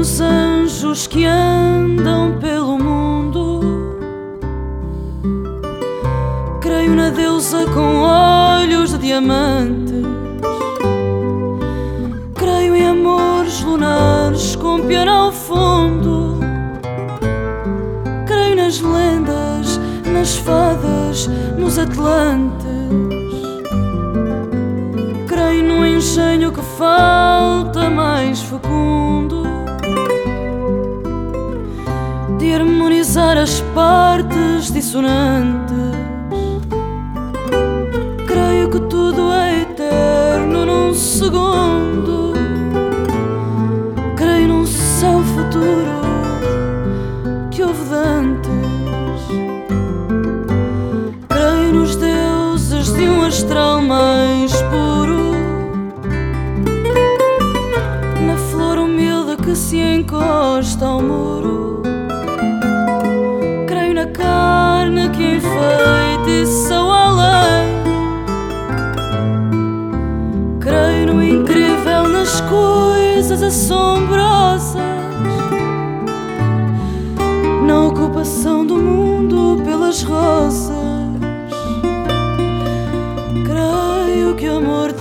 dos que andam pelo mundo. Creio na deusa com olhos de diamantes. Creio em amores lunares com piano ao fundo. Creio nas lendas, nas fadas, nos atlantes. Creio no engenho que falta mais fecundo de harmonizar as partes dissonantes. Creio que tudo é eterno num segundo. Creio num céu futuro que houve de antes. Creio nos deuses de um astral mais puro. Na flor humilde que se encosta ao muro. assombrosas na ocupação do mundo pelas rosas. Creio que o amor.